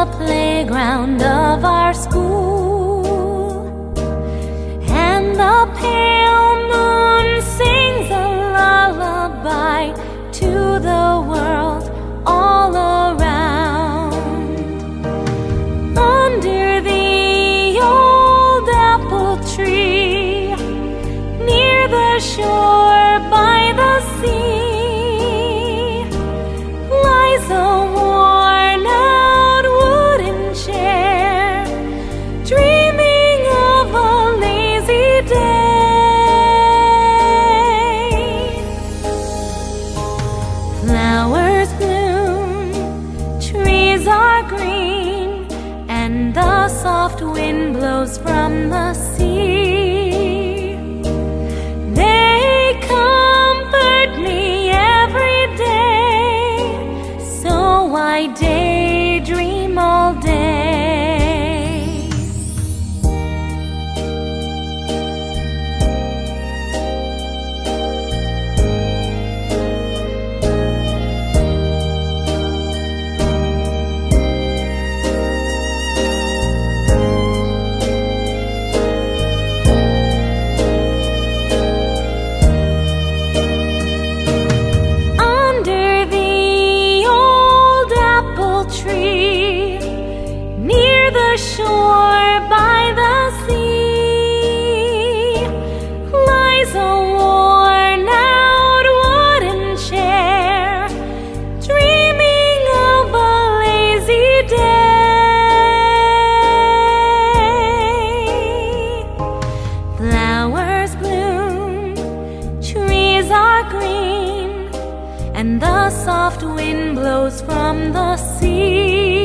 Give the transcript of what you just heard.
the playground of our school, and the pale moon sings a lullaby to the soft wind blows from the sea. They comfort me every day, so I daydream near shore by the sea, lies a worn out wooden chair, dreaming of a lazy day. Flowers bloom, trees are green, and the soft wind blows from the sea.